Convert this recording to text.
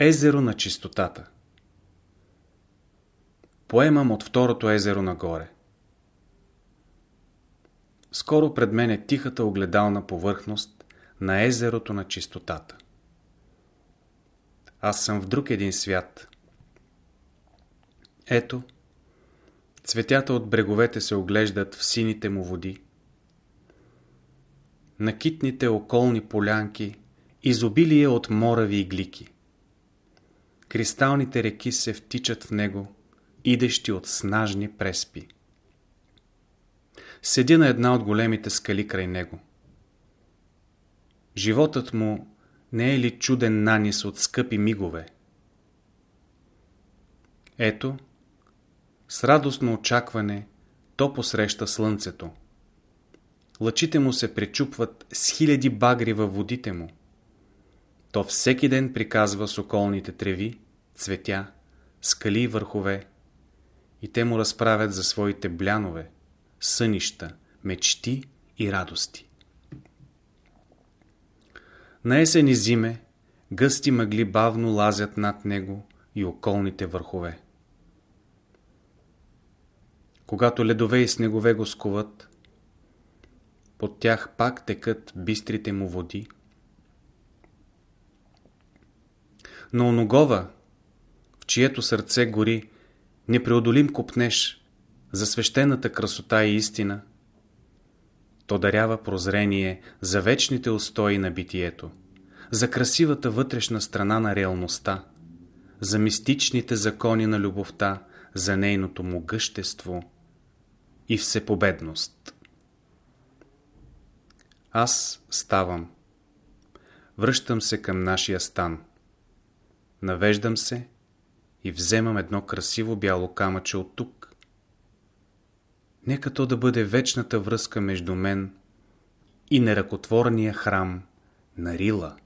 Езеро на чистотата Поемам от второто езеро нагоре. Скоро пред мен е тихата огледална повърхност на езерото на чистотата. Аз съм в друг един свят. Ето, цветята от бреговете се оглеждат в сините му води. На китните околни полянки изобилие от морави иглики. Кристалните реки се втичат в него, идещи от снажни преспи. Седи на една от големите скали край него. Животът му не е ли чуден нанис от скъпи мигове? Ето, с радостно очакване, то посреща слънцето. Лъчите му се пречупват с хиляди багри във водите му. То всеки ден приказва с околните треви, цветя, скали и върхове, и те му разправят за своите блянове, сънища, мечти и радости. На есен и зиме гъсти мъгли бавно лазят над него и околните върхове. Когато ледове и снегове го скуват, под тях пак текат бистрите му води. Но оногова, в чието сърце гори непреодолим купнеш за свещената красота и истина, то дарява прозрение за вечните устои на битието, за красивата вътрешна страна на реалността, за мистичните закони на любовта, за нейното могъщество и всепобедност. Аз ставам. Връщам се към нашия стан. Навеждам се и вземам едно красиво бяло камъче от тук. Нека то да бъде вечната връзка между мен и неръкотворния храм на Рила.